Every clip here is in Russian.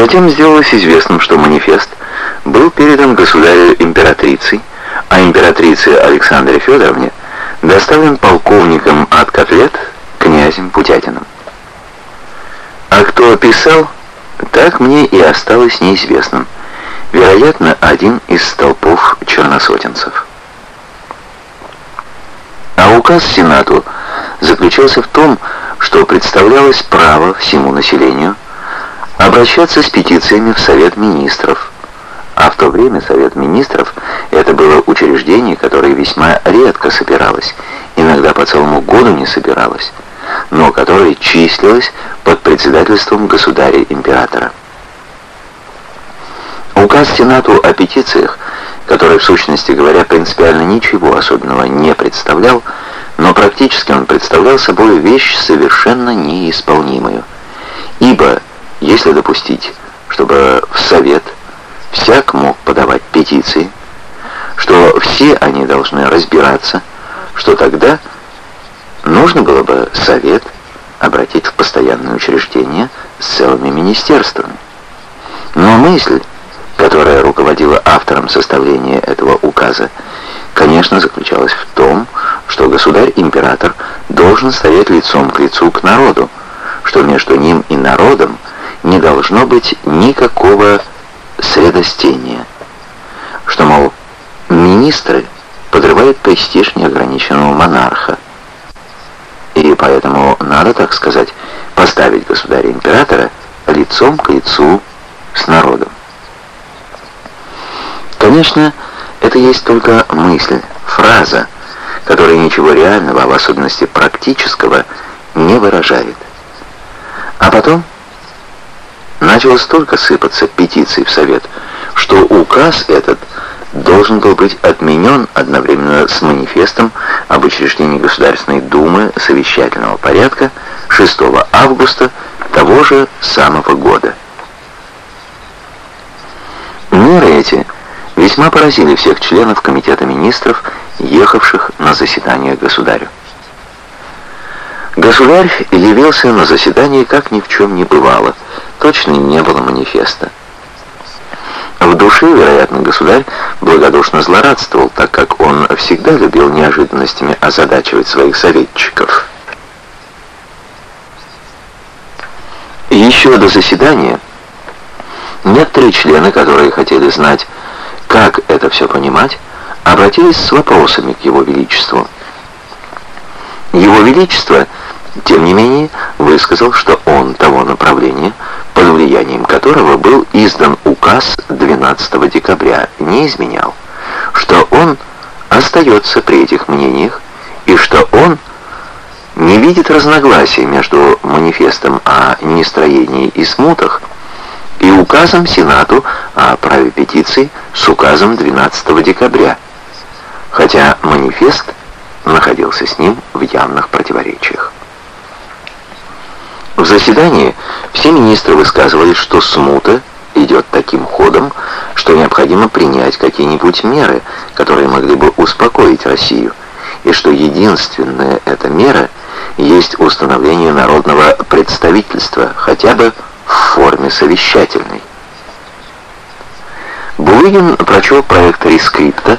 Затем сделалось известным, что манифест был передан государю-императрицей, а императрице Александре Федоровне доставлен полковником от котлет князем Путятиным. А кто писал, так мне и осталось неизвестным. Вероятно, один из столпов черносотенцев. А указ Сенату заключался в том, что представлялось право всему населению обращаться с петициями в Совет Министров. А в то время Совет Министров это было учреждение, которое весьма редко собиралось, иногда по целому году не собиралось, но которое числилось под председательством государя-императора. Указ Сенату о петициях, который в сущности говоря принципиально ничего особенного не представлял, но практически он представлял собой вещь совершенно неисполнимую. Ибо, если допустить, чтобы в Совет всяк мог подавать петиции, что все они должны разбираться, что тогда нужно было бы Совет обратить в постоянное учреждение с целыми министерствами. Но мысль, которая руководила автором составления этого указа, конечно, заключалась в том, что государь-император должен стоять лицом к лицу к народу, что между ним и народом не должно быть никакого средостения, что, мол, министры подрывают престиж неограниченного монарха, и поэтому надо, так сказать, поставить государя-императора лицом к лицу с народом. Конечно, это есть только мысль, фраза, которая ничего реального, а в особенности практического, не выражает. А потом начало столько сыпаться петиций в Совет, что указ этот должен был быть отменен одновременно с манифестом об учреждении Государственной Думы совещательного порядка 6 августа того же самого года. Меры эти весьма поразили всех членов Комитета министров ехавших на заседание государю. Государь явился на заседание, как ни в чем не бывало. Точно не было манифеста. В душе, вероятно, государь благодушно злорадствовал, так как он всегда любил неожиданностями озадачивать своих советчиков. Еще до заседания некоторые члены, которые хотели знать, как это все понимать, обратились с вопросами к Его Величеству. Его Величество, тем не менее, высказал, что он того направления, под влиянием которого был издан указ 12 декабря, не изменял, что он остается при этих мнениях и что он не видит разногласий между манифестом о нестроении и смутах и указом Сенату о праве петиции с указом 12 декабря, хотя манифест находился с ним в явных противоречиях. В заседании все министры высказывали, что смута идет таким ходом, что необходимо принять какие-нибудь меры, которые могли бы успокоить Россию, и что единственная эта мера есть установление народного представительства, хотя бы в форме совещательной. Булыгин прочел проект рескрипта,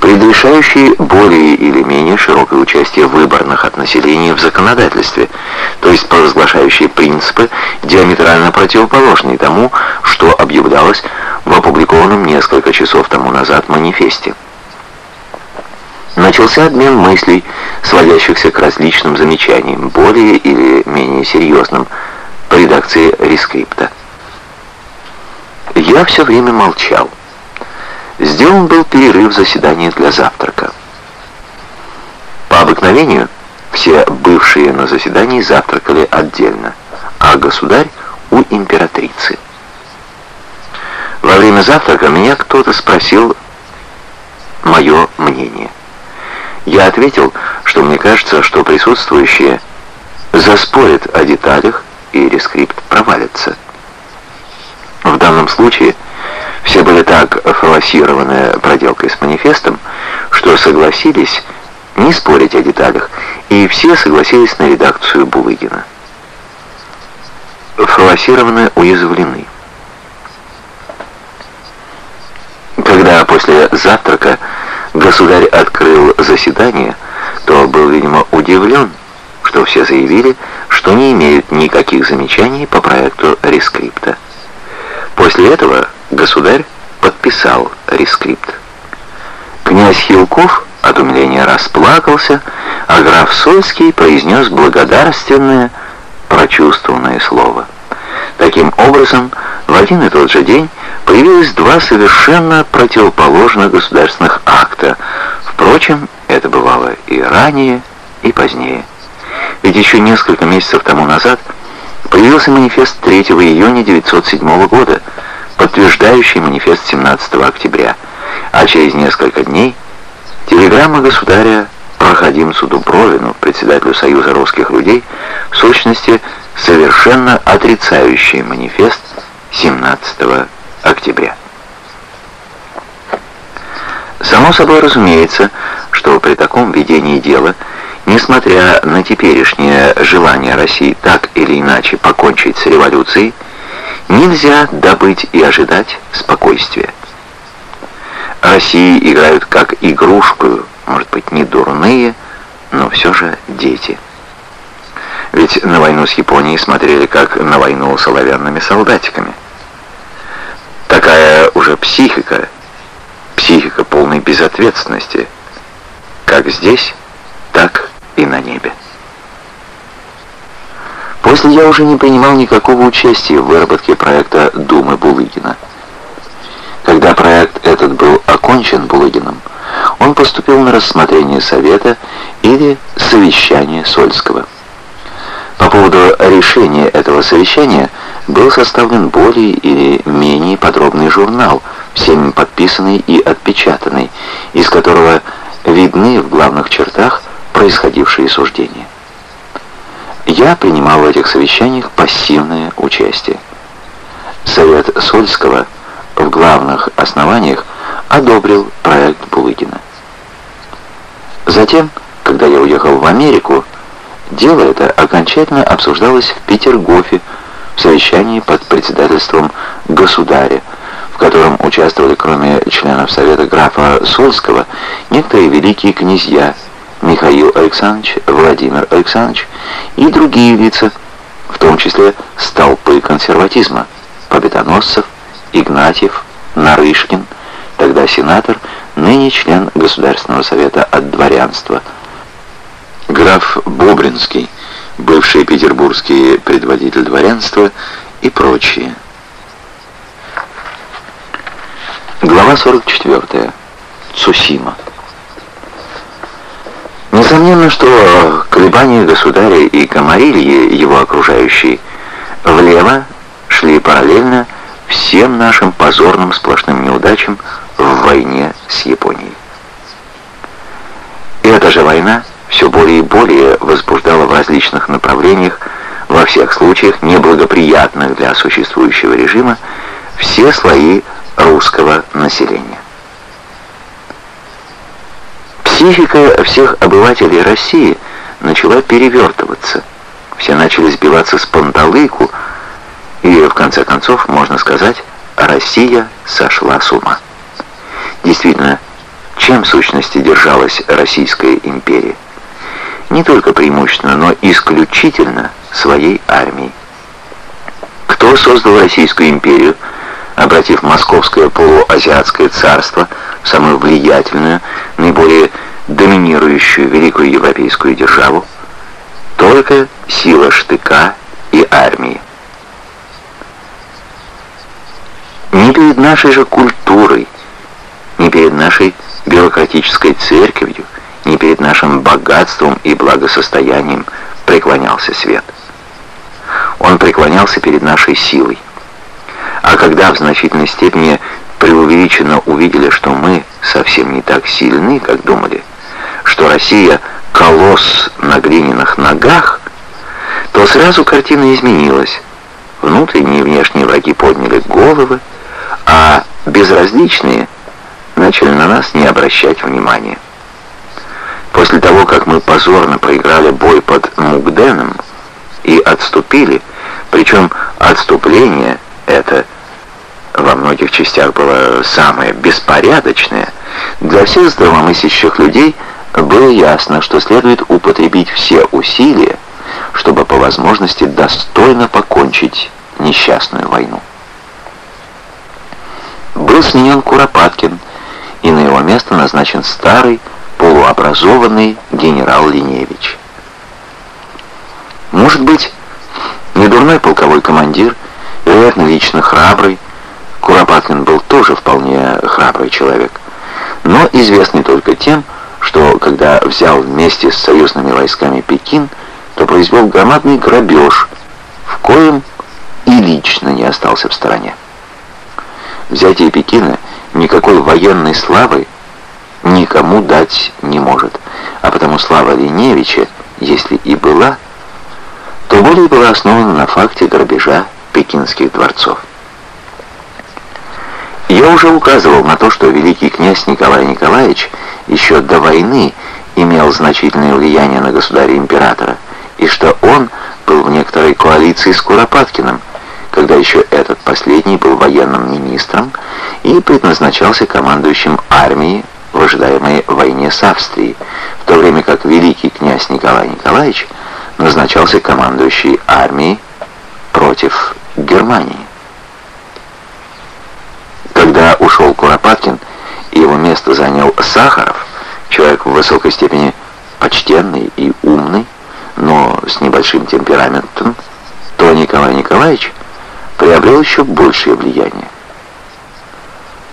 предрешающий более или менее широкое участие выборных от населения в законодательстве, то есть провозглашающий принципы, диаметрально противоположные тому, что объявлялось в опубликованном несколько часов тому назад манифесте. Начался обмен мыслей, сводящихся к различным замечаниям, более или менее серьезным, по редакции рескрипта. Я все время молчал. Сделан был перерыв заседания для завтрака. По обыкновению все бывшие на заседании завтракали отдельно, а государь у императрицы. Во время завтрака меня кто-то спросил мое мнение. Я ответил, что мне кажется, что присутствующие заспорят о деталях, и рескрипт провалится. В данном случае все были так фалассированы проделкой с манифестом, что согласились не спорить о деталях, и все согласились на редакцию Булыгина. Фруассированы уязвлены. Когда после завтрака государь открыл заседание, то был, видимо, удивлен, что все заявили, что не имеют никаких замечаний по проекту рескрипта. После этого государь подписал рескрипт. Князь Хилков от умиления расплакался, а граф Сольский произнес благодарственное, прочувствованное слово. Таким образом, в один и тот же день появилось два совершенно противоположных государственных акта. Впрочем, это бывало и ранее, и позднее. Ведь еще несколько месяцев тому назад появился манифест 3 июня 1907 года, подтверждающий манифест 17 октября, а через несколько дней телеграмма государя проходимцу Дубровину, председателю Союза русских людей, в сущности совершенно отрицающий манифест 17 октября. Само собой разумеется, что при таком ведении дела, несмотря на теперешнее желание России так или иначе покончить с революцией, нельзя добыть и ожидать спокойствия. России играют как игрушку, может быть, не дурные, но все же дети. Ведь на войну с Японией смотрели как на войну с оловянными солдатиками. Такая уже психика, психика полной безответственности, как здесь, так и на небе. После я уже не принимал никакого участия в выработке проекта Думы Булыгина. Когда проект этот был окончен Булыгиным, он поступил на рассмотрение Совета или совещания Сольского. По поводу решения этого совещания был составлен более или менее подробный журнал, всеми подписанный и отпечатанный, из которого видны в главных чертах происходившие суждения. Я принимал в этих совещаниях пассивное участие. Совет Сольского в главных основаниях одобрил проект Булыгина. Затем, когда я уехал в Америку, дело это окончательно обсуждалось в Петергофе в совещании под председательством государя, в котором участвовали кроме членов Совета графа Сольского некоторые великие князья Михаил Александрович, Владимир Александрович и другие лица, в том числе столпы консерватизма, Победоносцев, Игнатьев, Нарышкин, тогда сенатор, ныне член Государственного совета от дворянства, граф Бобринский, бывший петербургский предводитель дворянства и прочие. Глава 44. Цусима. Несомненно, что колебания государя и комарильи, его окружающие, влево шли параллельно всем нашим позорным сплошным неудачам в войне с Японией. И эта же война все более и более возбуждала в различных направлениях, во всех случаях неблагоприятных для существующего режима, все слои русского населения. Психика всех обывателей России начала перевертываться. Все начали сбиваться с панталыку, и в конце концов, можно сказать, Россия сошла с ума. Действительно, чем в сущности держалась Российская империя? Не только преимущественно, но исключительно своей армией. Кто создал Российскую империю, обратив Московское полуазиатское царство в самую влиятельную, наиболее доминирующую великую европейскую державу? Только сила штыка и армии. Не перед нашей же культурой, не перед нашей бюрократической церковью, не перед нашим богатством и благосостоянием преклонялся свет. Он преклонялся перед нашей силой. А когда в значительной степени преувеличенно увидели, что мы совсем не так сильны, как думали, что Россия — колосс на глиняных ногах, то сразу картина изменилась. Внутренние и внешние враги подняли головы, а безразличные начали на нас не обращать внимания. После того, как мы позорно проиграли бой под Мугденом и отступили, причем отступление это во многих частях было самое беспорядочное, для всех здравомыслящих людей было ясно, что следует употребить все усилия, чтобы по возможности достойно покончить несчастную войну. Был сменен Куропаткин, и на его место назначен старый, полуобразованный генерал Линевич. Может быть, недурной полковой командир, вероятно, лично храбрый, Куропаткин был тоже вполне храбрый человек, но известный только тем, что когда взял вместе с союзными войсками Пекин, то произвел громадный грабеж, в коем и лично не остался в стороне. Взятие Пекина никакой военной славы никому дать не может, а потому слава Линевича, если и была, то более была основана на факте грабежа пекинских дворцов. Я уже указывал на то, что великий князь Николай Николаевич еще до войны имел значительное влияние на государя-императора, и что он был в некоторой коалиции с Куропаткиным, когда еще этот последний был военным министром и предназначался командующим армией в ожидаемой войне с Австрией, в то время как великий князь Николай Николаевич назначался командующий армией против Германии. Когда ушел Куропаткин, и его место занял Сахаров, человек в высокой степени почтенный и умный, но с небольшим темпераментом, то Николай Николаевич приобрел еще большее влияние.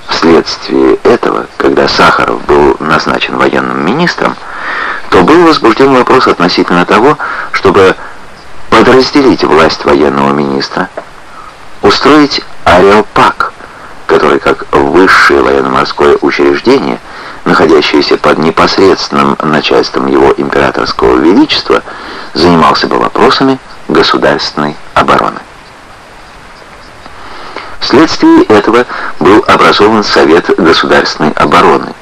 Вследствие этого, когда Сахаров был назначен военным министром, то был возбужден вопрос относительно того, чтобы подразделить власть военного министра, устроить ареопак, который как высшее военно-морское учреждение, находящееся под непосредственным начальством его императорского величества, занимался бы вопросами государственной обороны. Вследствие этого был образован Совет государственной обороны,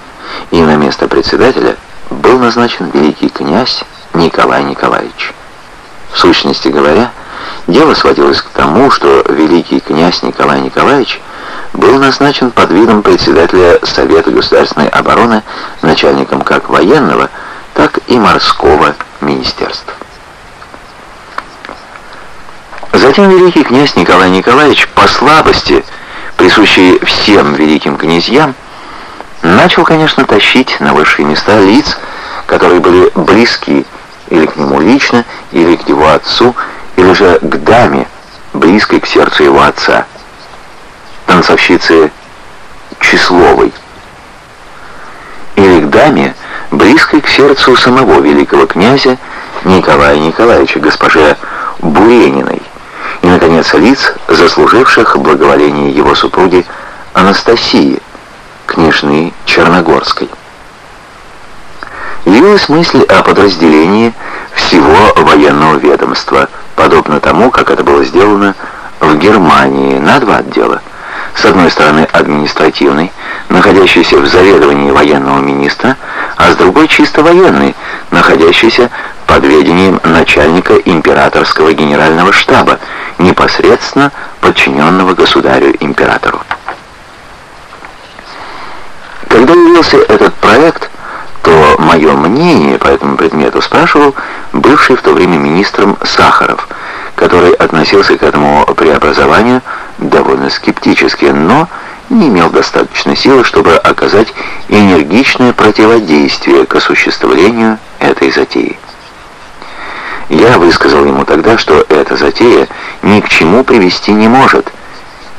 и на место председателя был назначен великий князь Николай Николаевич. В сущности говоря, дело сводилось к тому, что великий князь Николай Николаевич был назначен под видом председателя Совета государственной обороны начальником как военного, так и морского министерства. Затем великий князь Николай Николаевич по слабости, присущей всем великим князьям, начал, конечно, тащить на высшие места лиц, которые были близки или к нему лично, или к его отцу, или же к даме, близкой к сердцу его отца, танцовщице Числовой, или к даме, близкой к сердцу самого великого князя Николая Николаевича, госпоже Бурениной, и, наконец, лиц, заслуживших благоволение его супруги Анастасии, княжны Черногорской. Явилась мысль о подразделении всего военного ведомства, подобно тому, как это было сделано в Германии на два отдела. С одной стороны административный, находящийся в заведовании военного министра, а с другой чисто военный, находящийся под ведением начальника императорского генерального штаба, непосредственно подчиненного государю-императору. Когда явился этот проект, то мое мнение по этому предмету спрашивал бывший в то время министром Сахаров, который относился к этому преобразованию довольно скептически, но не имел достаточной силы, чтобы оказать энергичное противодействие к осуществлению этой затеи. Я высказал ему тогда, что эта затея ни к чему привести не может,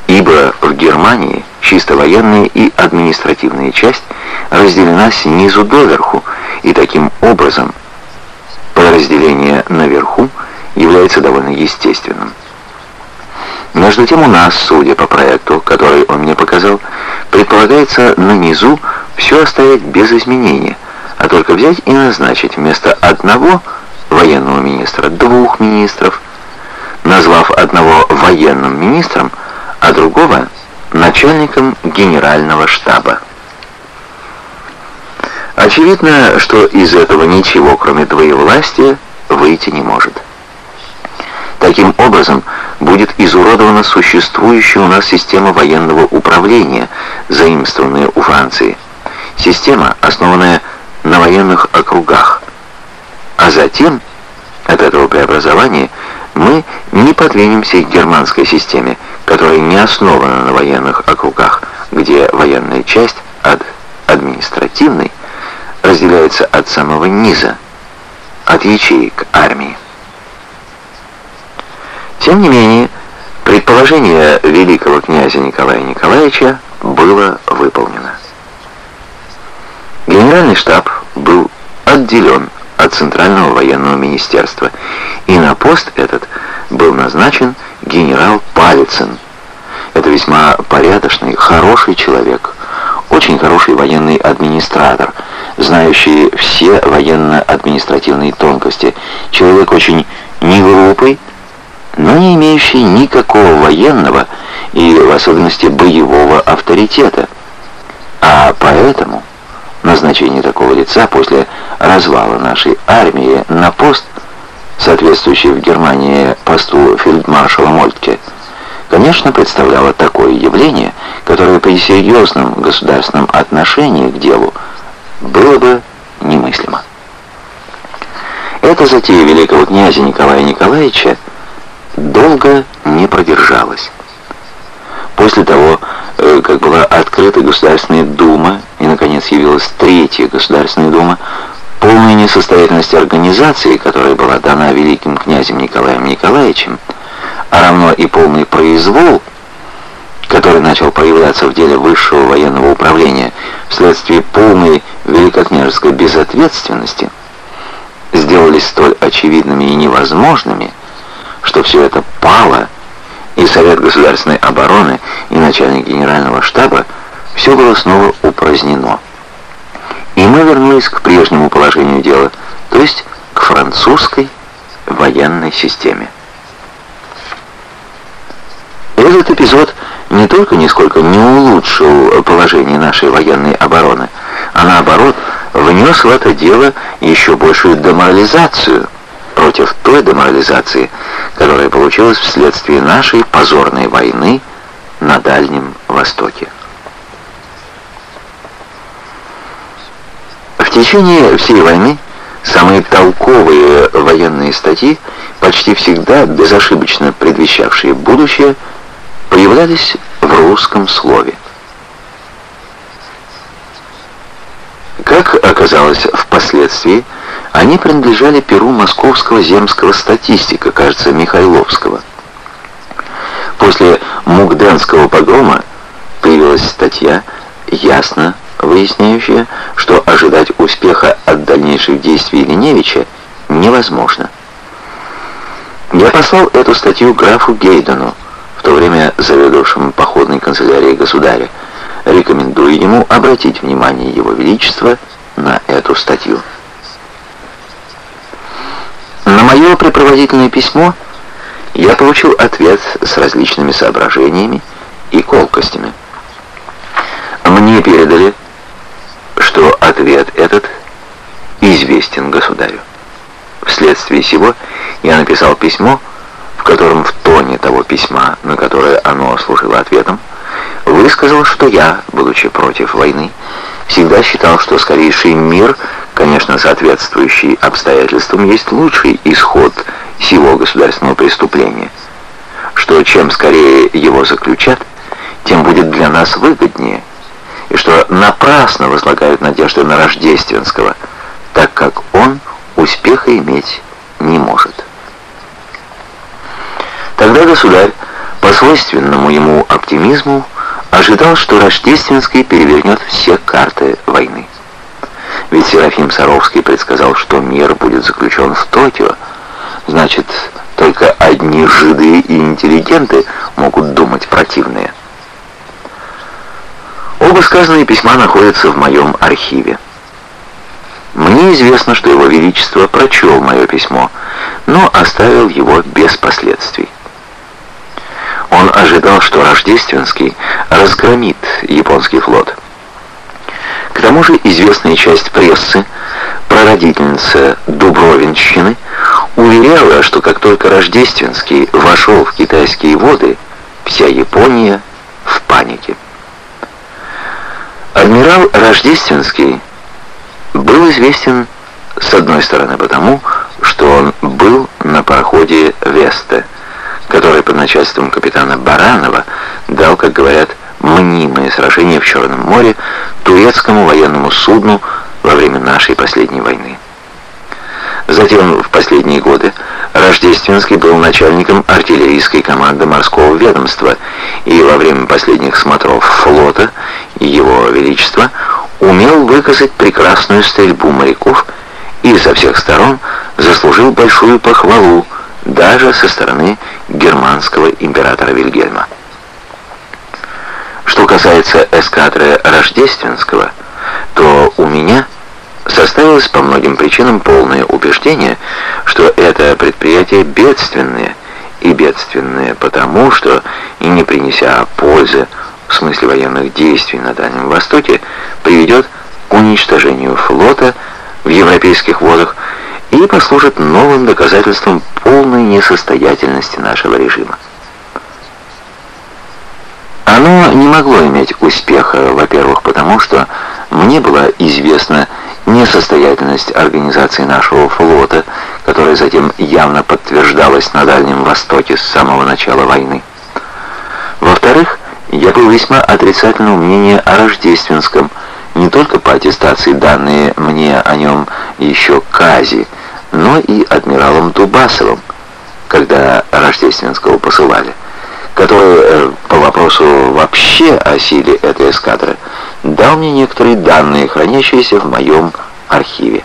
ибо в Германии чисто военная и административная часть разделена снизу доверху, и таким образом подразделение наверху является довольно естественным. Между тем у нас, судя по проекту, который он мне показал, предполагается на низу все оставить без изменения, а только взять и назначить вместо одного военного министра двух министров, назвав одного военным министром, а другого начальником генерального штаба. Очевидно, что из этого ничего, кроме двоевластия, выйти не может. Таким образом, будет изуродована существующая у нас система военного управления, заимствованная у Франции. Система, основанная на военных округах. А затем от этого преобразования мы не подвинемся к германской системе, которая не основана на военных округах, где военная часть от административной разделяется от самого низа, от ячеек армии. Тем не менее, предположение великого князя Николая Николаевича было выполнено. Генеральный штаб был отделен от Центрального военного министерства, и на пост этот был назначен генерал Палицын. Это весьма порядочный, хороший человек, очень хороший военный администратор, знающий все военно-административные тонкости, человек очень неглупый, но не имеющий никакого военного и в особенности боевого авторитета. А поэтому назначение такого лица после развала нашей армии на пост, соответствующий в Германии посту фельдмаршала Мольтке, конечно, представляло такое явление, которое при серьезном государственном отношении к делу было бы немыслимо. Эта затея великого князя Николая Николаевича долго не продержалась. После того, как была открыта Государственная Дума и, наконец, явилась Третья Государственная Дума, полная несостоятельность организации, которая была дана великим князем Николаем Николаевичем, а равно и полный произвол, который начал появляться в деле высшего военного управления вследствие полной великокняжеской безответственности, сделались столь очевидными и невозможными, что все это пало, и Совет государственной обороны, и начальник генерального штаба, все было снова упразднено. И мы вернулись к прежнему положению дела, то есть к французской военной системе. Этот эпизод не только нисколько не улучшил положение нашей военной обороны, а наоборот внес в это дело еще большую деморализацию против той деморализации, которая получилась вследствие нашей позорной войны на Дальнем Востоке. В течение всей войны самые толковые военные статьи, почти всегда безошибочно предвещавшие будущее, появлялись в русском слове. Как оказалось впоследствии, они принадлежали перу московского земского статистика, кажется, Михайловского. После Мугденского погрома появилась статья, ясно выясняющая, что ожидать успеха от дальнейших действий Леневича невозможно. Я послал эту статью графу Гейдену, в то время заведовавшему походной канцелярией государя, рекомендуя ему обратить внимание Его Величества на эту статью. На мое препроводительное письмо я получил ответ с различными соображениями и колкостями. Мне передали, что ответ этот известен государю. Вследствие сего я написал письмо, в котором в тоне того письма, на которое оно служило ответом, высказал, что я, будучи против войны, всегда считал, что скорейший мир – конечно, соответствующий обстоятельствам, есть лучший исход всего государственного преступления, что чем скорее его заключат, тем будет для нас выгоднее, и что напрасно возлагают надежды на Рождественского, так как он успеха иметь не может. Тогда государь, по свойственному ему оптимизму, ожидал, что Рождественский перевернет все карты войны. Ведь Серафим Саровский предсказал, что мир будет заключен в Токио. Значит, только одни жиды и интеллигенты могут думать противные. Оба сказанные письма находятся в моем архиве. Мне известно, что Его Величество прочел мое письмо, но оставил его без последствий. Он ожидал, что Рождественский разгромит японский флот. К тому же известная часть прессы, прародительница Дубровинщины, уверяла, что как только Рождественский вошел в китайские воды, вся Япония в панике. Адмирал Рождественский был известен с одной стороны потому, что он был на пароходе «Веста», который под начальством капитана Баранова дал, как говорят, мнимое сражение в Черном море турецкому военному судну во время нашей последней войны. Затем, в последние годы, Рождественский был начальником артиллерийской команды морского ведомства, и во время последних смотров флота Его Величество умел выказать прекрасную стрельбу моряков и со всех сторон заслужил большую похвалу даже со стороны германского императора Вильгельма. Что касается эскадры Рождественского, то у меня составилось по многим причинам полное убеждение, что это предприятие бедственное, и бедственное потому, что, и не принеся пользы в смысле военных действий на Дальнем Востоке, приведет к уничтожению флота в европейских водах и послужит новым доказательством полной несостоятельности нашего режима. Оно не могло иметь успеха, во-первых, потому что мне была известна несостоятельность организации нашего флота, которая затем явно подтверждалась на Дальнем Востоке с самого начала войны. Во-вторых, я был весьма отрицательного мнения о Рождественском, не только по аттестации, данные мне о нем еще Кази, но и адмиралом Дубасовым, когда Рождественского посылали, который э, по вопросу вообще о силе этой эскадры дал мне некоторые данные, хранящиеся в моем архиве.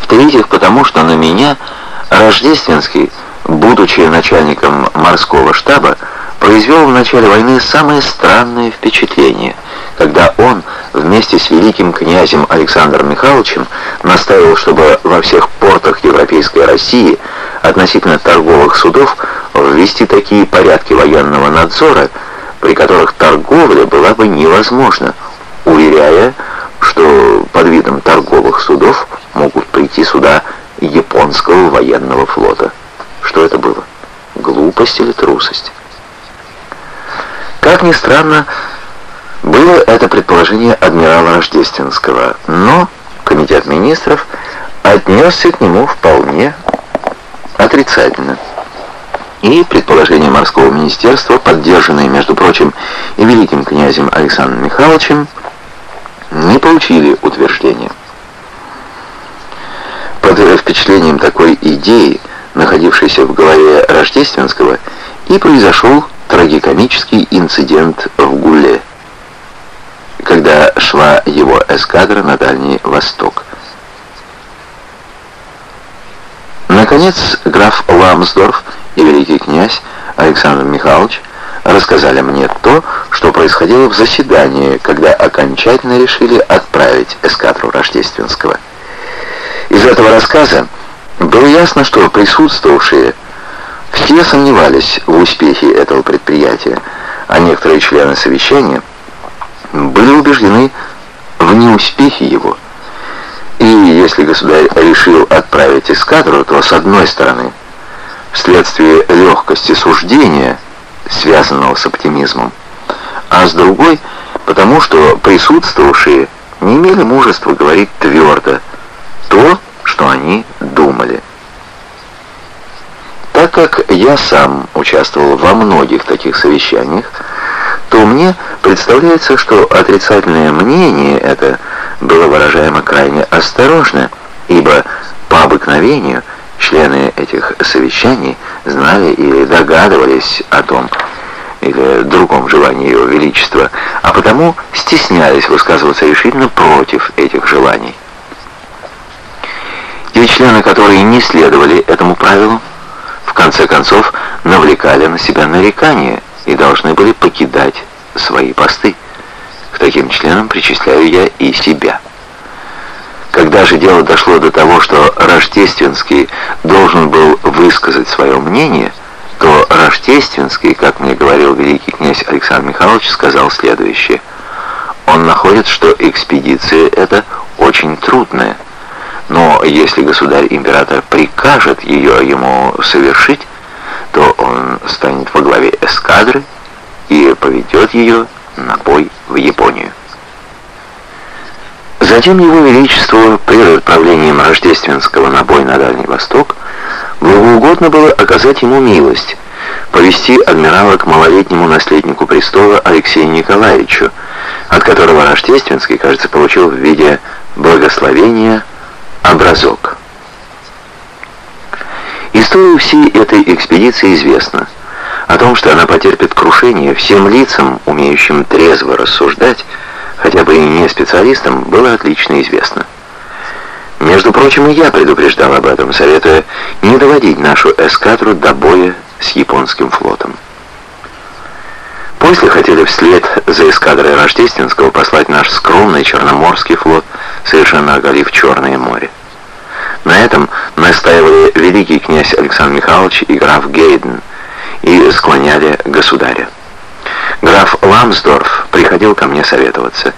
В-третьих, потому что на меня Рождественский, будучи начальником морского штаба, произвел в начале войны самое странное впечатление, когда он вместе с великим князем Александром Михайловичем настаивал, чтобы во всех портах Европейской России относительно торговых судов ввести такие порядки военного надзора, при которых торговля была бы невозможна, уверяя, что под видом торговых судов могут прийти сюда японского военного флота. Что это было? Глупость или трусость? Как ни странно, было это предположение адмирала Рождественского, но комитет министров отнесся к нему вполне отрицательно. И предположения морского министерства, поддержанные, между прочим, и великим князем Александром Михайловичем, не получили утверждения. Под впечатлением такой идеи, находившейся в голове Рождественского, и произошел трагикомический инцидент в Гуле, когда шла его эскадра на Дальний Восток. Наконец, граф Ламсдорф и великий князь Александр Михайлович рассказали мне то, что происходило в заседании, когда окончательно решили отправить эскадру Рождественского. Из этого рассказа было ясно, что присутствовавшие все сомневались в успехе этого предприятия, а некоторые члены совещания были убеждены в неуспехе его. И если государь решил отправить эскадру, то с одной стороны, вследствие легкости суждения, связанного с оптимизмом, а с другой, потому что присутствовавшие не имели мужества говорить твердо то, что они думали. Так как я сам участвовал во многих таких совещаниях, то мне представляется, что отрицательное мнение это было выражаемо крайне осторожно, ибо по обыкновению члены этих совещаний знали или догадывались о том, или другом желании Его Величества, а потому стеснялись высказываться решительно против этих желаний. Те члены, которые не следовали этому правилу, в конце концов навлекали на себя нарекания и должны были покидать свои посты. К таким членам причисляю я и себя. Когда же дело дошло до того, что Рождественский должен был высказать свое мнение, то Рождественский, как мне говорил великий князь Александр Михайлович, сказал следующее. Он находит, что экспедиция эта очень трудная, Но если государь-император прикажет ее ему совершить, то он станет во главе эскадры и поведет ее на бой в Японию. Затем Его Величеству перед отправлением Рождественского на бой на Дальний Восток благоугодно было оказать ему милость, повести адмирала к малолетнему наследнику престола Алексею Николаевичу, от которого Рождественский, кажется, получил в виде благословения образок. История всей этой экспедиции известна. О том, что она потерпит крушение, всем лицам, умеющим трезво рассуждать, хотя бы и не специалистам, было отлично известно. Между прочим, и я предупреждал об этом, советуя не доводить нашу эскадру до боя с японским флотом. После хотели вслед за эскадрой Рождественского послать наш скромный Черноморский флот, совершенно оголив Черное море. На этом настаивали великий князь Александр Михайлович и граф Гейден и склоняли государя. Граф Ламсдорф приходил ко мне советоваться.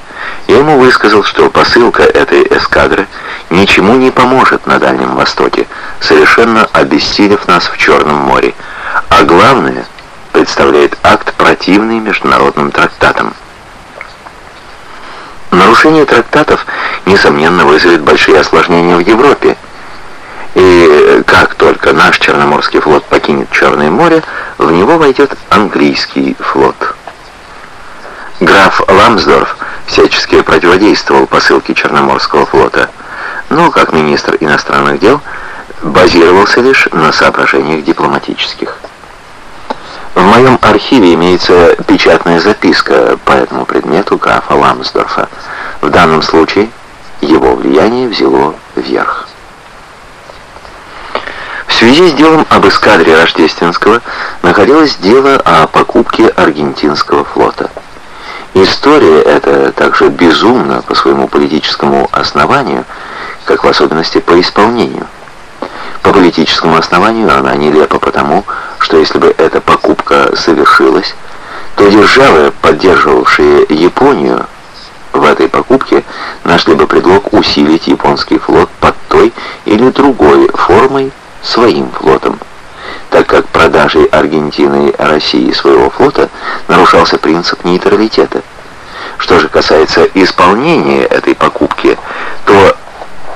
Я ему высказал, что посылка этой эскадры ничему не поможет на Дальнем Востоке, совершенно обессилев нас в Черном море, а главное, представляет акт противный международным трактатам. Нарушение трактатов, несомненно, вызовет большие осложнения в Европе, и как только наш Черноморский флот покинет Черное море, в него войдет английский флот. Граф Ламсдорф всячески противодействовал посылке Черноморского флота, но, как министр иностранных дел, базировался лишь на соображениях дипломатических. В моем архиве имеется печатная записка по этому предмету графа Ламсдорфа. В данном случае его влияние взяло вверх. В связи с делом об эскадре Рождественского находилось дело о покупке аргентинского флота. История эта также безумна по своему политическому основанию, как в особенности по исполнению. По политическому основанию она нелепа потому, что если бы эта покупка совершилась, то державы, поддерживавшие Японию в этой покупке, нашли бы предлог усилить японский флот под той или другой формой своим флотом, так как продажей Аргентины России своего флота нарушался принцип нейтралитета. Что же касается исполнения этой покупки, то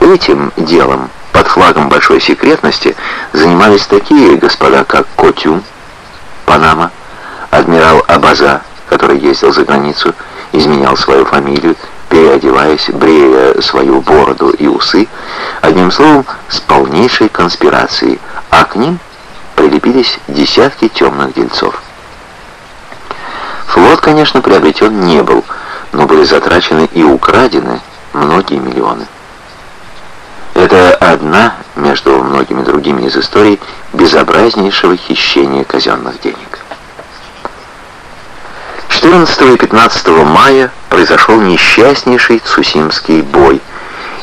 этим делом под флагом большой секретности занимались такие господа, как Котюм, Панама, адмирал Абаза, который ездил за границу, изменял свою фамилию, переодеваясь, брея свою бороду и усы, одним словом, с полнейшей конспирацией, а к ним прилепились десятки темных дельцов. Флот, конечно, приобретен не был, но были затрачены и украдены многие миллионы. Это одна, между многими другими из историй, безобразнейшего хищения казенных денег. 14 и 15 мая произошел несчастнейший Цусимский бой,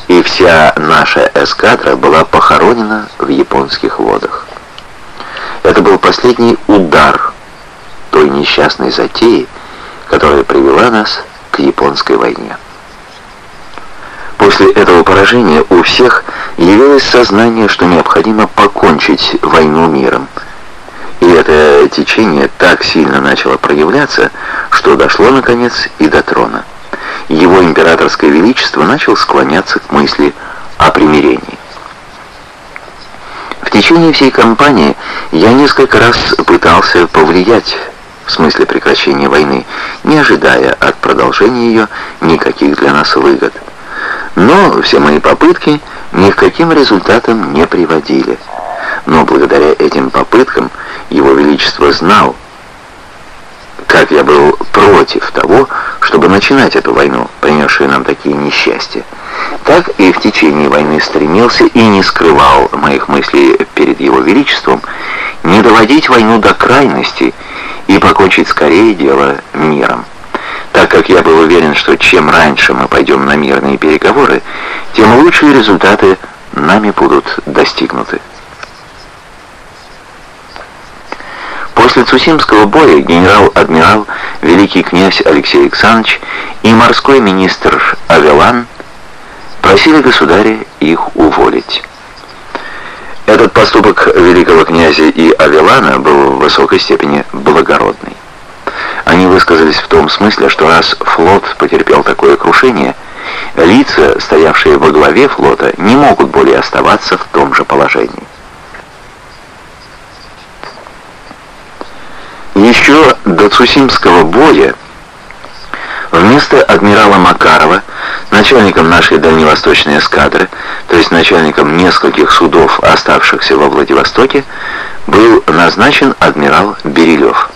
и вся наша эскадра была похоронена в японских водах. Это был последний удар той несчастной затеи, которая привела нас к японской войне. После этого поражения у всех явилось сознание, что необходимо покончить войну миром. И это течение так сильно начало проявляться, что дошло, наконец, и до трона. Его императорское величество начал склоняться к мысли о примирении. В течение всей кампании я несколько раз пытался повлиять в смысле прекращения войны, не ожидая от продолжения ее никаких для нас выгод. Но все мои попытки ни к каким результатам не приводили. Но благодаря этим попыткам Его Величество знал, как я был против того, чтобы начинать эту войну, принесшую нам такие несчастья, так и в течение войны стремился и не скрывал моих мыслей перед Его Величеством не доводить войну до крайности и покончить скорее дело миром. Так как я был уверен, что чем раньше мы пойдем на мирные переговоры, тем лучшие результаты нами будут достигнуты. После Цусимского боя генерал-адмирал великий князь Алексей Александрович и морской министр Авелан просили государя их уволить. Этот поступок великого князя и Авелана был в высокой степени благородный. Они высказались в том смысле, что раз флот потерпел такое крушение, лица, стоявшие во главе флота, не могут более оставаться в том же положении. Еще до Цусимского боя вместо адмирала Макарова, начальником нашей дальневосточной эскадры, то есть начальником нескольких судов, оставшихся во Владивостоке, был назначен адмирал Берилев.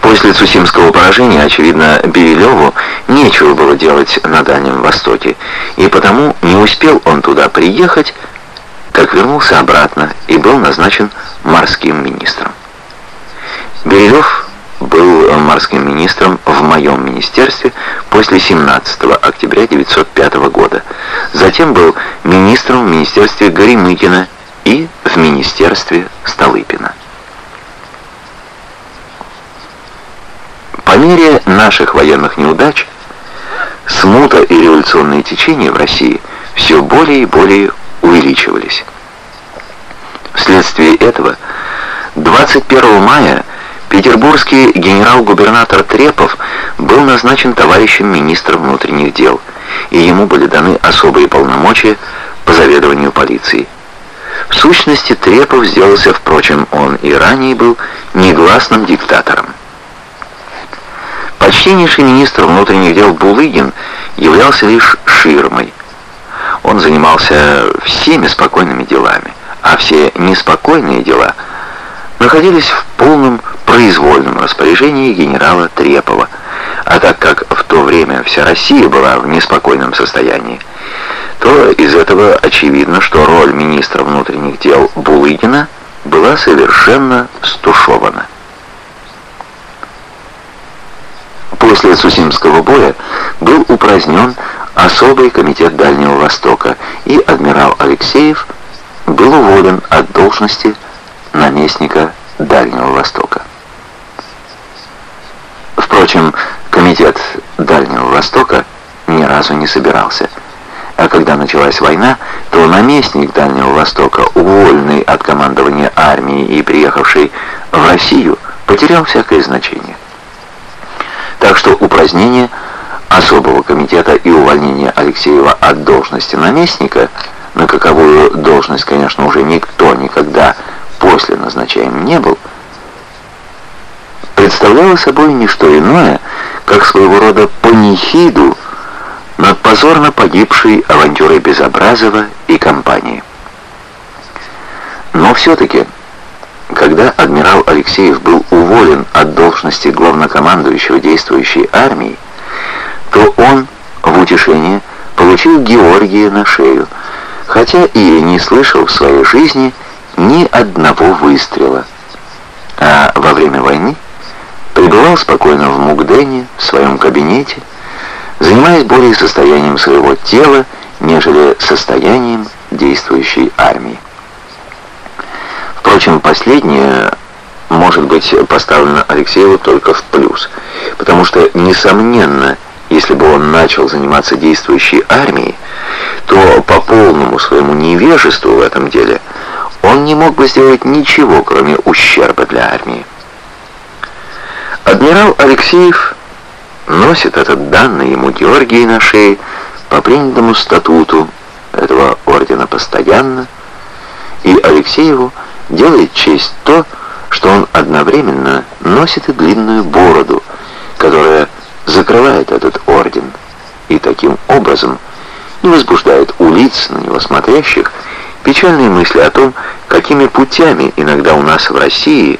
После Цусимского поражения, очевидно, Берилеву нечего было делать на Дальнем Востоке, и потому не успел он туда приехать, как вернулся обратно и был назначен морским министром. Берилев был морским министром в моем министерстве после 17 октября 1905 года. Затем был министром в министерстве Горемыкина и в министерстве Столыпина. По мере наших военных неудач, смута и революционные течения в России все более и более увеличивались. Вследствие этого 21 мая Петербургский генерал-губернатор Трепов был назначен товарищем министра внутренних дел, и ему были даны особые полномочия по заведованию полицией. В сущности, Трепов сделался, впрочем, он и ранее был негласным диктатором. Почтеннейший министр внутренних дел Булыгин являлся лишь ширмой. Он занимался всеми спокойными делами, а все неспокойные дела находились в полном произвольном распоряжении генерала Трепова. А так как в то время вся Россия была в неспокойном состоянии, то из этого очевидно, что роль министра внутренних дел Булыгина была совершенно стушевана. После Цусимского боя был упразднен особый комитет Дальнего Востока, и адмирал Алексеев был уволен от должности наместника Дальнего Востока. Впрочем, комитет Дальнего Востока ни разу не собирался. А когда началась война, то наместник Дальнего Востока, уволенный от командования армии и приехавший в Россию, потерял всякое значение. Так что упразднение особого комитета и увольнение Алексеева от должности наместника, на каковую должность, конечно, уже никто никогда после назначаем не был, представляло собой не что иное, как своего рода панихиду над позорно погибшей авантюрой Безобразова и компании. Но все-таки, когда адмирал Алексеев был уволен от должности главнокомандующего действующей армией, то он в утешение получил Георгия на шею, хотя и не слышал в своей жизни ни одного выстрела. А во время войны пребывал спокойно в Мугдене, в своем кабинете, занимаясь более состоянием своего тела, нежели состоянием действующей армии. Впрочем, последнее может быть поставлено Алексееву только в плюс, потому что, несомненно, если бы он начал заниматься действующей армией, то по полному своему невежеству в этом деле – он не мог бы сделать ничего, кроме ущерба для армии. Адмирал Алексеев носит этот данный ему Георгий на шее по принятому статуту этого ордена постоянно, и Алексееву делает честь то, что он одновременно носит и длинную бороду, которая закрывает этот орден, и таким образом не возбуждает у лиц, на него смотрящих, печальные мысли о том, какими путями иногда у нас в России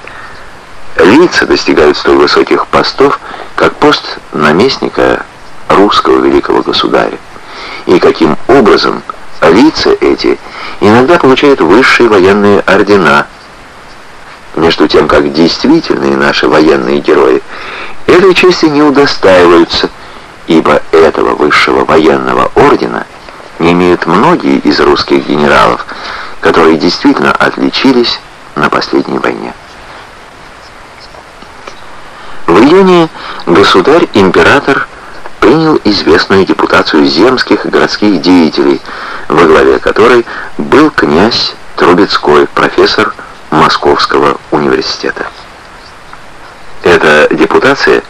лица достигают столь высоких постов, как пост наместника русского великого государя, и каким образом лица эти иногда получают высшие военные ордена, между тем как действительные наши военные герои этой чести не удостаиваются, ибо этого высшего военного ордена не имеют многие из русских генералов, которые действительно отличились на последней войне. В июне государь-император принял известную депутацию земских и городских деятелей, во главе которой был князь Трубецкой, профессор Московского университета. Эта депутация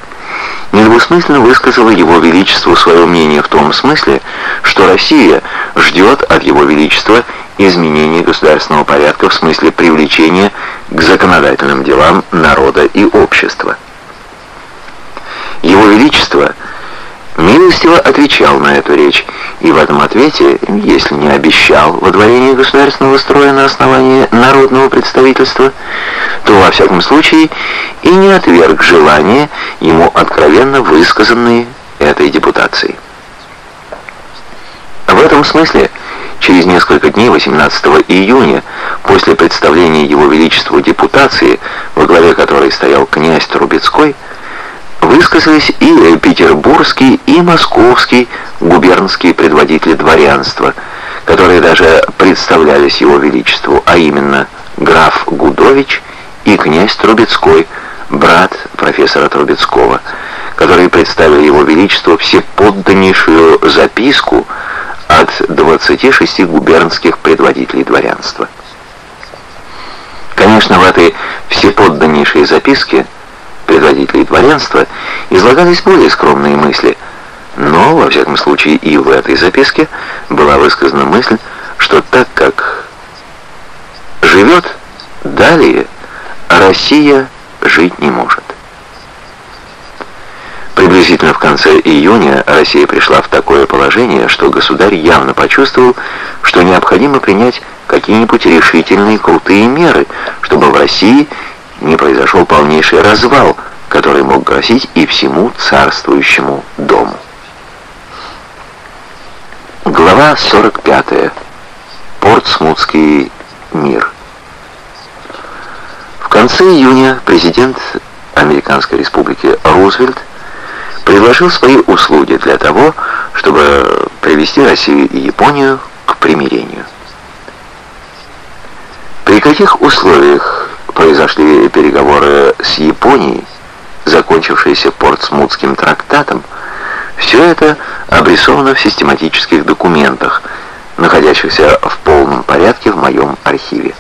недвусмысленно высказала Его Величеству свое мнение в том смысле, что Россия ждет от Его Величества изменения государственного порядка в смысле привлечения к законодательным делам народа и общества. Его Величество милостиво отвечал на эту речь, и в этом ответе, если не обещал водворение государственного строя на основании народного представительства, то во всяком случае и не отверг желания, ему откровенно высказанные этой депутацией. В этом смысле Через несколько дней, 18 июня, после представления Его Величеству депутации, во главе которой стоял князь Трубецкой, высказались и петербургский, и московский губернские предводители дворянства, которые даже представлялись его величеству, а именно граф Гудович и князь Трубецкой, брат профессора Трубецкого, которые представили его величеству всеподданнейшую записку от 26 губернских предводителей дворянства. Конечно, в этой всеподданнейшей записке предводителей дворянства излагались более скромные мысли, но, во всяком случае, и в этой записке была высказана мысль, что так как живет далее, Россия жить не может. Приблизительно в конце июня Россия пришла в такое положение, что государь явно почувствовал, что необходимо принять какие-нибудь решительные крутые меры, чтобы в России не произошел полнейший развал, который мог грозить и всему царствующему дому. Глава 45. Портсмутский мир. В конце июня президент Американской республики Рузвельт предложил свои услуги для того, чтобы привести Россию и Японию к примирению. При каких условиях произошли переговоры с Японией, закончившиеся Портсмутским трактатом, все это обрисовано в систематических документах, находящихся в полном порядке в моем архиве.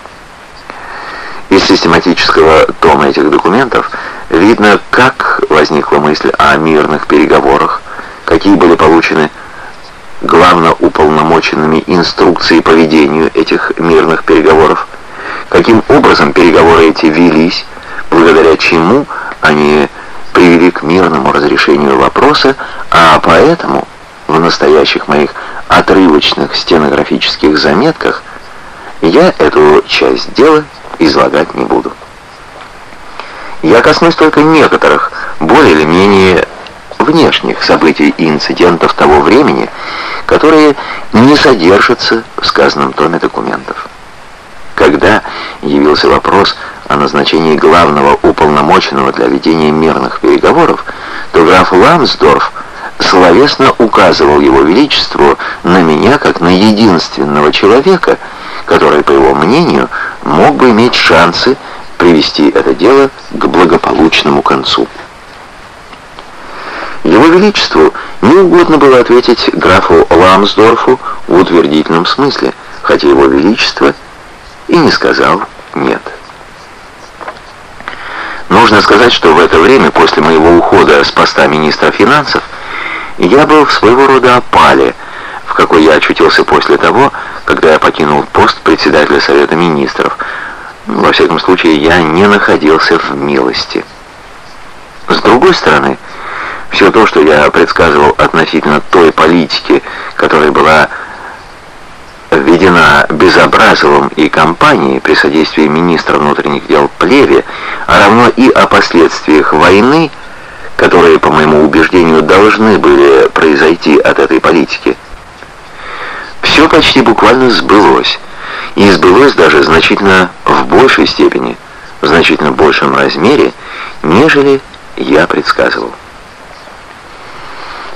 Из систематического тома этих документов видно, как возникла мысль о мирных переговорах, какие были получены главноуполномоченными инструкции по ведению этих мирных переговоров, каким образом переговоры эти велись, благодаря чему они привели к мирному разрешению вопроса, а поэтому в настоящих моих отрывочных стенографических заметках я эту часть дела излагать не буду. Я коснусь только некоторых, более или менее внешних событий и инцидентов того времени, которые не содержатся в сказанном томе документов. Когда явился вопрос о назначении главного уполномоченного для ведения мирных переговоров, то граф Ламсдорф словесно указывал его величеству на меня как на единственного человека, который, по его мнению, мог бы иметь шансы привести это дело к благополучному концу. Его Величеству не угодно было ответить графу Ламсдорфу в утвердительном смысле, хотя Его Величество и не сказал «нет». Нужно сказать, что в это время, после моего ухода с поста министра финансов, я был в своего рода опале, в какой я очутился после того, когда я покинул пост председателя Совета Министров. Во всяком случае, я не находился в милости. С другой стороны, все то, что я предсказывал относительно той политики, которая была введена Безобразовым и компанией при содействии министра внутренних дел Плеве, а равно и о последствиях войны, которые, по моему убеждению, должны были произойти от этой политики, все почти буквально сбылось. И сбылось даже значительно в большей степени, в значительно большем размере, нежели я предсказывал.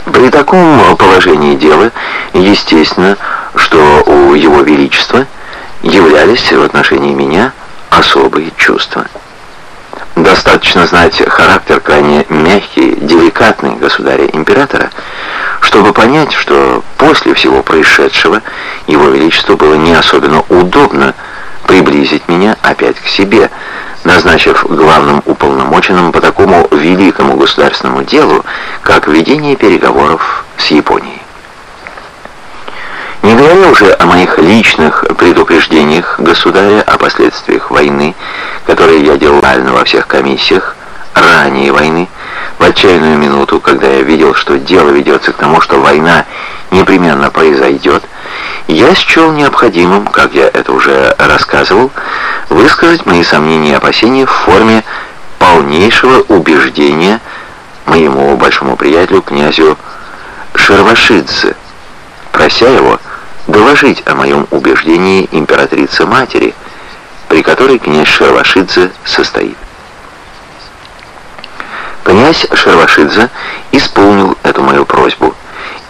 При таком положении дела, естественно, что у Его Величества являлись в отношении меня особые чувства. Достаточно знать характер крайне мягкий, деликатный государя-императора, чтобы понять, что после всего происшедшего Его Величеству было не особенно удобно приблизить меня опять к себе, назначив главным уполномоченным по такому великому государственному делу, как ведение переговоров с Японией. Не говоря уже о моих личных предупреждениях государя о последствиях войны, которые я делал во всех комиссиях, ранее войны, в отчаянную минуту, когда я видел, что дело ведется к тому, что война непременно произойдет, я счел необходимым, как я это уже рассказывал, высказать мои сомнения и опасения в форме полнейшего убеждения моему большому приятелю, князю Шервашидзе, прося его доложить о моем убеждении императрице-матери, при которой князь Шервашидзе состоит. Князь Шервашидзе исполнил эту мою просьбу,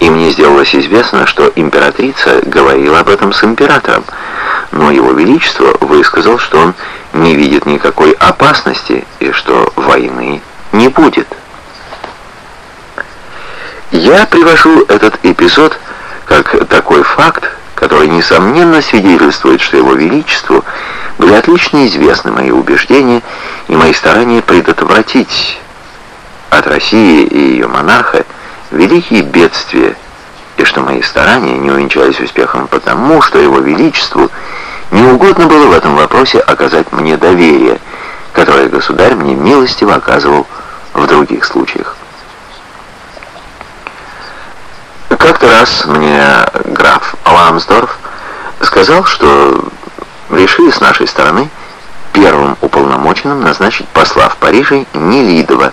и мне сделалось известно, что императрица говорила об этом с императором, но его величество высказал, что он не видит никакой опасности и что войны не будет. Я привожу этот эпизод как такой факт, который несомненно свидетельствует, что его величеству были отлично известны мои убеждения и мои старания предотвратить от России и ее монарха великие бедствия, и что мои старания не увенчались успехом потому, что его величеству не угодно было в этом вопросе оказать мне доверие, которое государь мне милостиво оказывал в других случаях. Как-то раз мне граф Ламсдорф сказал, что решили с нашей стороны первым уполномоченным назначить посла в Париже Нелидова,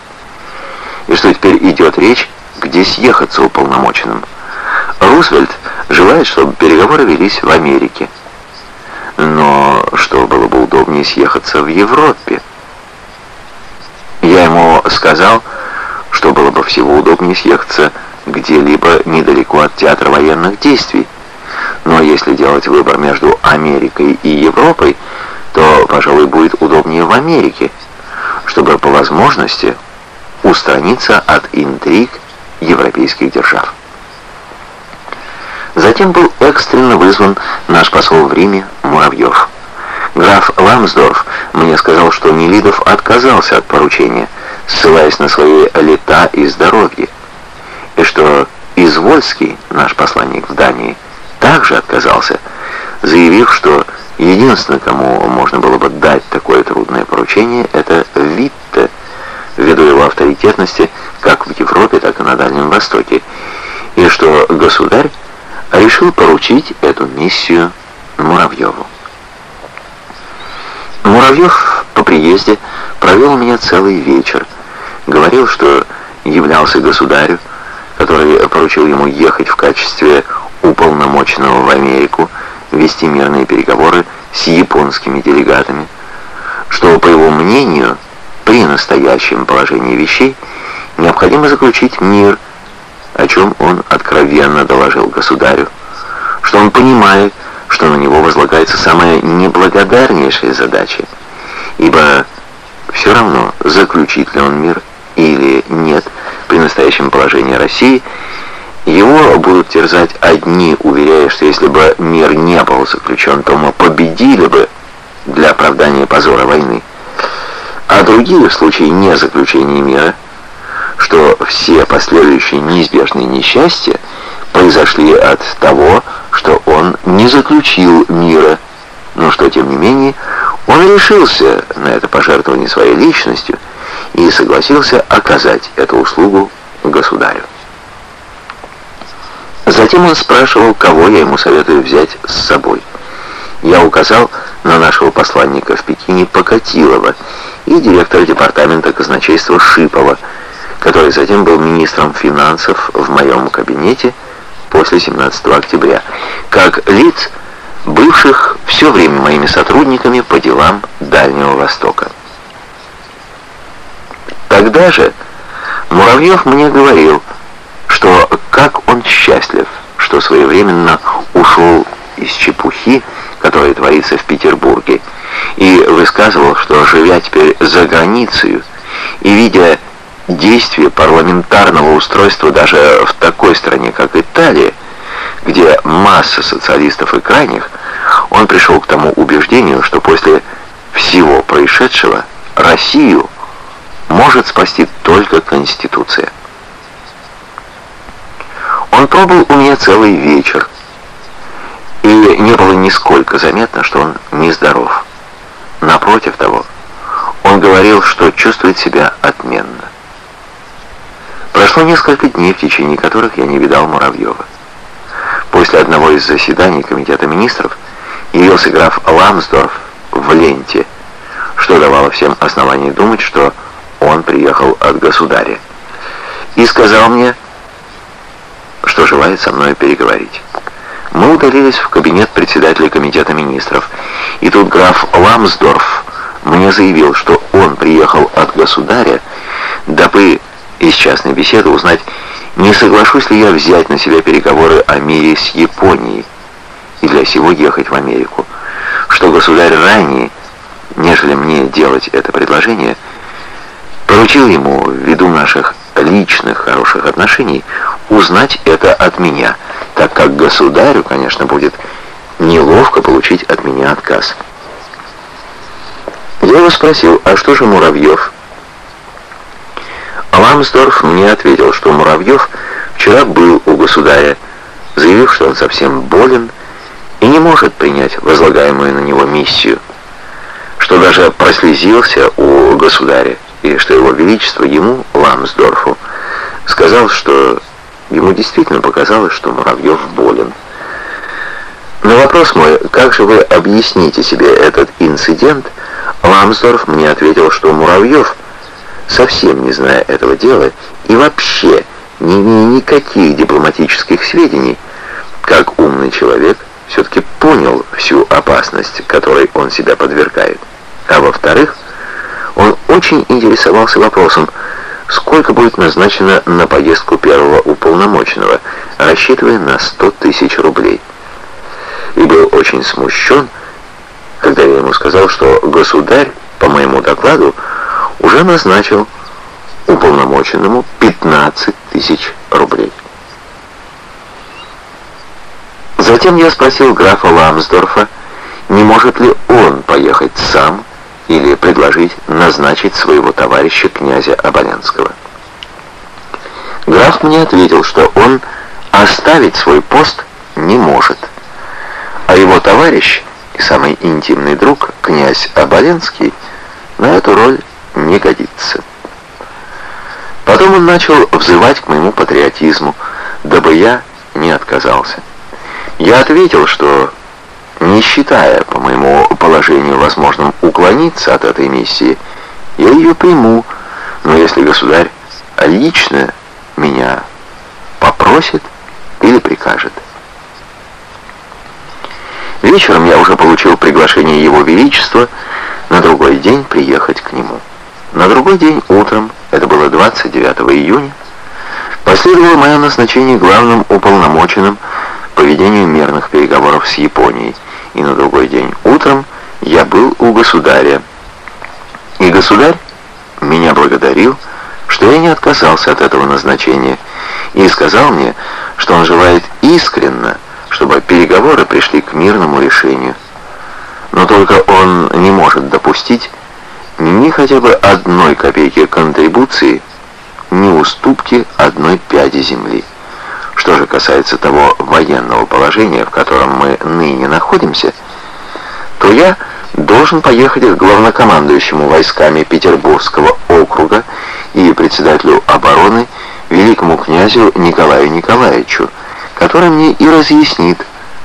и что теперь идет речь, где съехаться уполномоченным. Рузвельт желает, чтобы переговоры велись в Америке. Но что было бы удобнее съехаться в Европе? Я ему сказал, что было бы всего удобнее съехаться где-либо недалеко от театра военных действий. Но если делать выбор между Америкой и Европой, то, пожалуй, будет удобнее в Америке, чтобы по возможности устраниться от интриг европейских держав. Затем был экстренно вызван наш посол в Риме Муравьев. Граф Ламсдорф мне сказал, что Нелидов отказался от поручения, ссылаясь на свои лета и здоровье, и что Извольский, наш посланник в Дании, также отказался, заявив, что единственное, кому можно было бы дать такое трудное поручение, это Витте, ввиду его авторитетности как в Европе, так и на Дальнем Востоке, и что государь решил поручить эту миссию Муравьеву. Муравьев по приезде провел у меня целый вечер, говорил, что являлся государю, который поручил ему ехать в качестве уполномоченного в Америку, вести мирные переговоры с японскими делегатами, что, по его мнению, при настоящем положении вещей необходимо заключить мир, о чем он откровенно доложил государю, что он понимает, что на него возлагается самая неблагодарнейшая задача, ибо все равно, заключит ли он мир или нет при настоящем положении России, его будут терзать одни, уверяя, что если бы мир не был заключен, то мы победили бы для оправдания позора войны а другие в случае не заключения мира, что все последующие неизбежные несчастья произошли от того, что он не заключил мира, но что, тем не менее, он решился на это пожертвование своей личностью и согласился оказать эту услугу государю. Затем он спрашивал, кого я ему советую взять с собой. Я указал на нашего посланника в Пекине Покатилова и директора департамента казначейства Шипова, который затем был министром финансов в моем кабинете после 17 октября, как лиц, бывших все время моими сотрудниками по делам Дальнего Востока. Тогда же Муравьев мне говорил, что как он счастлив, что своевременно ушел из чепухи, которая творится в Петербурге, и высказывал, что живя теперь за границей и видя действие парламентарного устройства даже в такой стране, как Италия, где масса социалистов и крайних, он пришел к тому убеждению, что после всего происшедшего Россию может спасти только Конституция. Он пробыл у меня целый вечер, и не было нисколько заметно, что он нездоров. Напротив того, он говорил, что чувствует себя отменно. Прошло несколько дней, в течение которых я не видал Муравьева. После одного из заседаний Комитета министров явился граф Ламсдорф в ленте, что давало всем основание думать, что он приехал от государя, и сказал мне, что желает со мной переговорить. Мы удалились в кабинет председателя комитета министров, и тут граф Ламсдорф мне заявил, что он приехал от государя, дабы из частной беседы узнать, не соглашусь ли я взять на себя переговоры о мире с Японией и для сего ехать в Америку, что государь ранее, нежели мне делать это предложение, поручил ему, ввиду наших личных хороших отношений, узнать это от меня, так как государю, конечно, будет неловко получить от меня отказ. Я его спросил, а что же Муравьев? Ламсдорф мне ответил, что Муравьев вчера был у государя, заявив, что он совсем болен и не может принять возлагаемую на него миссию, что даже прослезился у государя, и что его величество ему, Ламсдорфу, сказал, что ему действительно показалось, что Муравьев болен. На вопрос мой, как же вы объясните себе этот инцидент, Ламсдорф мне ответил, что Муравьев, совсем не зная этого дела и вообще не имея никаких дипломатических сведений, как умный человек, все-таки понял всю опасность, которой он себя подвергает. А во-вторых, он очень интересовался вопросом, сколько будет назначено на поездку первого уполномоченного, рассчитывая на 100 тысяч рублей. И был очень смущен, когда я ему сказал, что государь, по моему докладу, уже назначил уполномоченному 15 тысяч рублей. Затем я спросил графа Ламсдорфа, не может ли он поехать сам или предложить назначить своего товарища князя Оболянского. Граф мне ответил, что он оставить свой пост не может, а его товарищ и самый интимный друг, князь Оболенский, на эту роль не годится. Потом он начал взывать к моему патриотизму, дабы я не отказался. Я ответил, что, не считая, по моему положению, возможным уклониться от этой миссии, я ее приму, но если государь лично меня попросит или прикажет. Вечером я уже получил приглашение Его Величества на другой день приехать к нему. На другой день утром, это было 29 июня, последовало мое назначение главным уполномоченным по ведению мирных переговоров с Японией, и на другой день утром я был у государя. И государь меня благодарил, что я не отказался от этого назначения, и сказал мне, что он желает искренно, чтобы переговоры пришли к мирному решению. Но только он не может допустить ни хотя бы одной копейки контрибуции, ни уступки одной пяди земли. Что же касается того военного положения, в котором мы ныне находимся, то я должен поехать к главнокомандующему войсками Петербургского округа и председателю обороны великому князю Николаю Николаевичу, который мне и разъяснит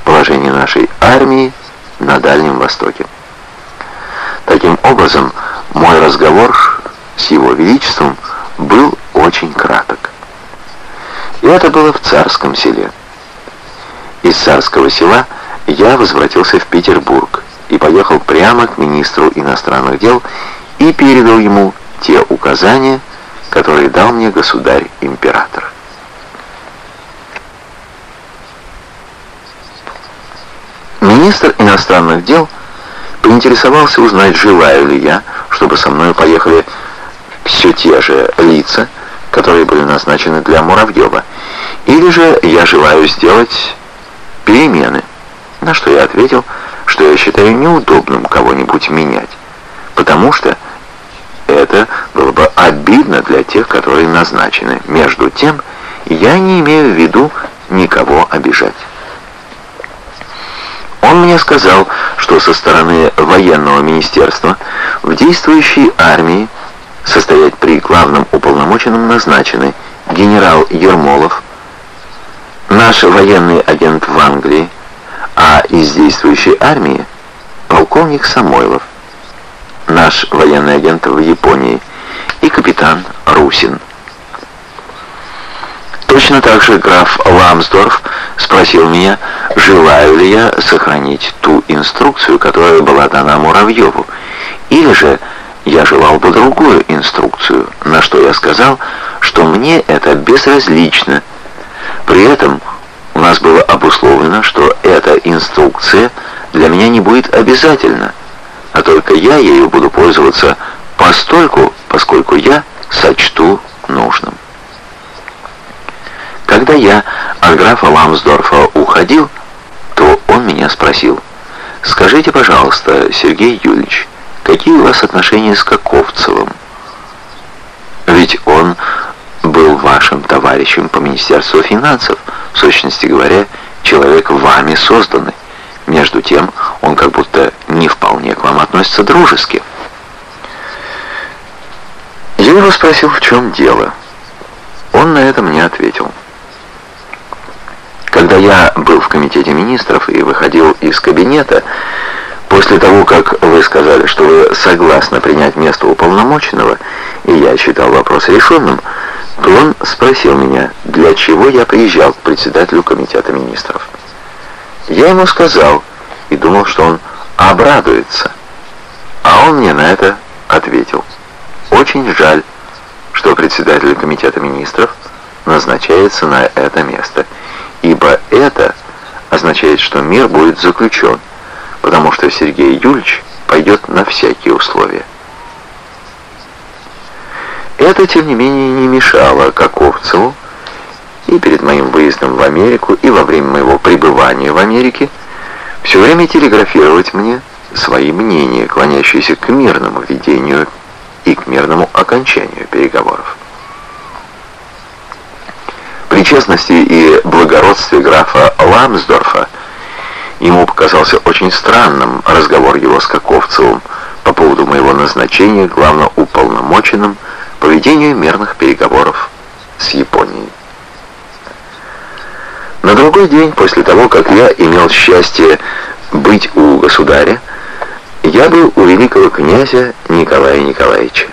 положение нашей армии на Дальнем Востоке. Таким образом, мой разговор с его величеством был очень краток. И это было в царском селе. Из царского села я возвратился в Петербург и поехал прямо к министру иностранных дел и передал ему те указания, которые дал мне государь-император. Министр иностранных дел поинтересовался узнать, желаю ли я, чтобы со мной поехали все те же лица, которые были назначены для Муравьева, или же я желаю сделать перемены, на что я ответил, что я считаю неудобным кого-нибудь менять, потому что это было бы обидно для тех, которые назначены. Между тем, я не имею в виду никого обижать. Он мне сказал, что со стороны военного министерства в действующей армии состоять при главном уполномоченном назначены генерал Ермолов, наш военный агент в Англии, а из действующей армии полковник Самойлов, наш военный агент в Японии и капитан Русин. Точно так же граф Ламсдорф спросил меня, желаю ли я сохранить ту инструкцию, которая была дана Муравьеву, или же я желал бы другую инструкцию, на что я сказал, что мне это безразлично. При этом у нас было обусловлено, что эта инструкция для меня не будет обязательна, а только я ею буду пользоваться постольку, поскольку я сочту нужным. Когда я от графа Ламсдорфа уходил, то он меня спросил, «Скажите, пожалуйста, Сергей Юрьевич, какие у вас отношения с Каковцевым? Ведь он был вашим товарищем по Министерству финансов, в сущности говоря, человек вами созданный. Между тем, он как будто не вполне к вам относится дружески». Я его спросил, в чем дело. Он на это мне ответил – когда я был в комитете министров и выходил из кабинета, после того, как вы сказали, что вы согласны принять место уполномоченного, и я считал вопрос решенным, то он спросил меня, для чего я приезжал к председателю комитета министров. Я ему сказал и думал, что он обрадуется. А он мне на это ответил. Очень жаль, что председатель комитета министров назначается на это место ибо это означает, что мир будет заключен, потому что Сергей Юльч пойдет на всякие условия. Это, тем не менее, не мешало Каковцеву и перед моим выездом в Америку, и во время моего пребывания в Америке все время телеграфировать мне свои мнения, клонящиеся к мирному ведению и к мирному окончанию переговоров. При честности и благородстве графа Ламсдорфа ему показался очень странным разговор его с Каковцевым по поводу моего назначения главноуполномоченным по ведению мирных переговоров с Японией. На другой день после того, как я имел счастье быть у государя, я был у великого князя Николая Николаевича.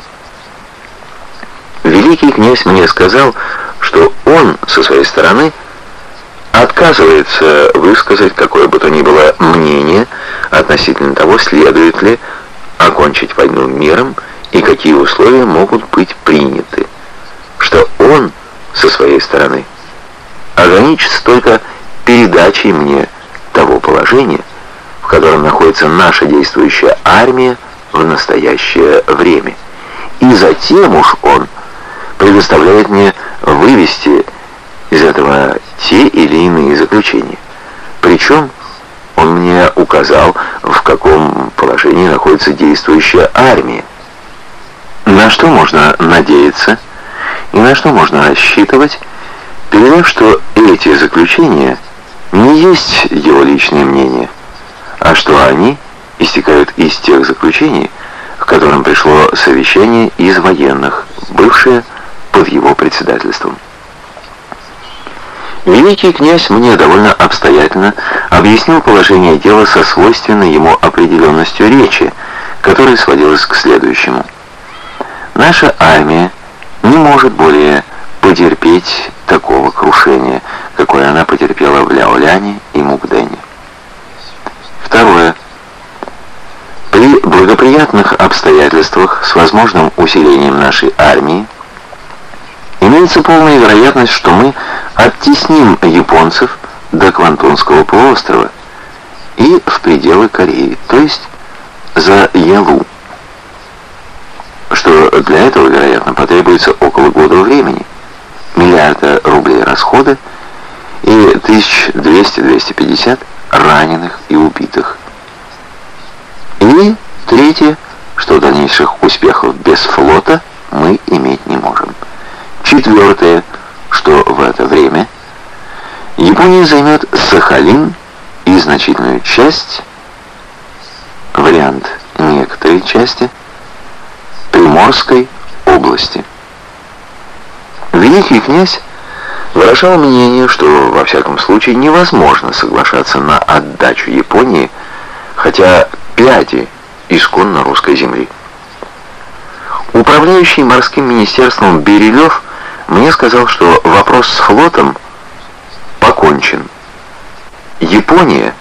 Великий князь мне сказал, что он со своей стороны отказывается высказать какое бы то ни было мнение относительно того, следует ли окончить войну миром и какие условия могут быть приняты. Что он со своей стороны ограничится только передачей мне того положения, в котором находится наша действующая армия в настоящее время. И затем уж он предоставляет мне вывести из этого те или иные заключения. Причем он мне указал, в каком положении находится действующая армия. На что можно надеяться и на что можно рассчитывать, передав, что эти заключения не есть его личное мнение, а что они истекают из тех заключений, к которым пришло совещание из военных, бывшее под его председательством. Великий князь мне довольно обстоятельно объяснил положение дела со свойственной ему определенностью речи, которая сводилась к следующему. Наша армия не может более потерпеть такого крушения, какое она потерпела в Ляоляне и Мукдене. Второе. При благоприятных обстоятельствах с возможным усилением нашей армии Имеется полная вероятность, что мы оттесним японцев до Квантунского полуострова и в пределы Кореи, то есть за Ялу. Что для этого, вероятно, потребуется около года времени, миллиарда рублей расхода и 1200-250 раненых и убитых. И третье, что дальнейших успехов без флота мы иметь не можем. Четвертое, что в это время Япония займет Сахалин и значительную часть, вариант некоторой части, Приморской области. Великий князь выражал мнение, что во всяком случае невозможно соглашаться на отдачу Японии, хотя пяти исконно русской земли. Управляющий морским министерством Берилев мне сказал, что вопрос с флотом покончен. Япония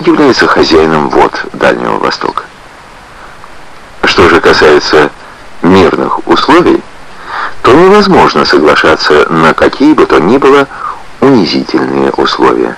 является хозяином вод Дальнего Востока. Что же касается мирных условий, то невозможно соглашаться на какие бы то ни было унизительные условия.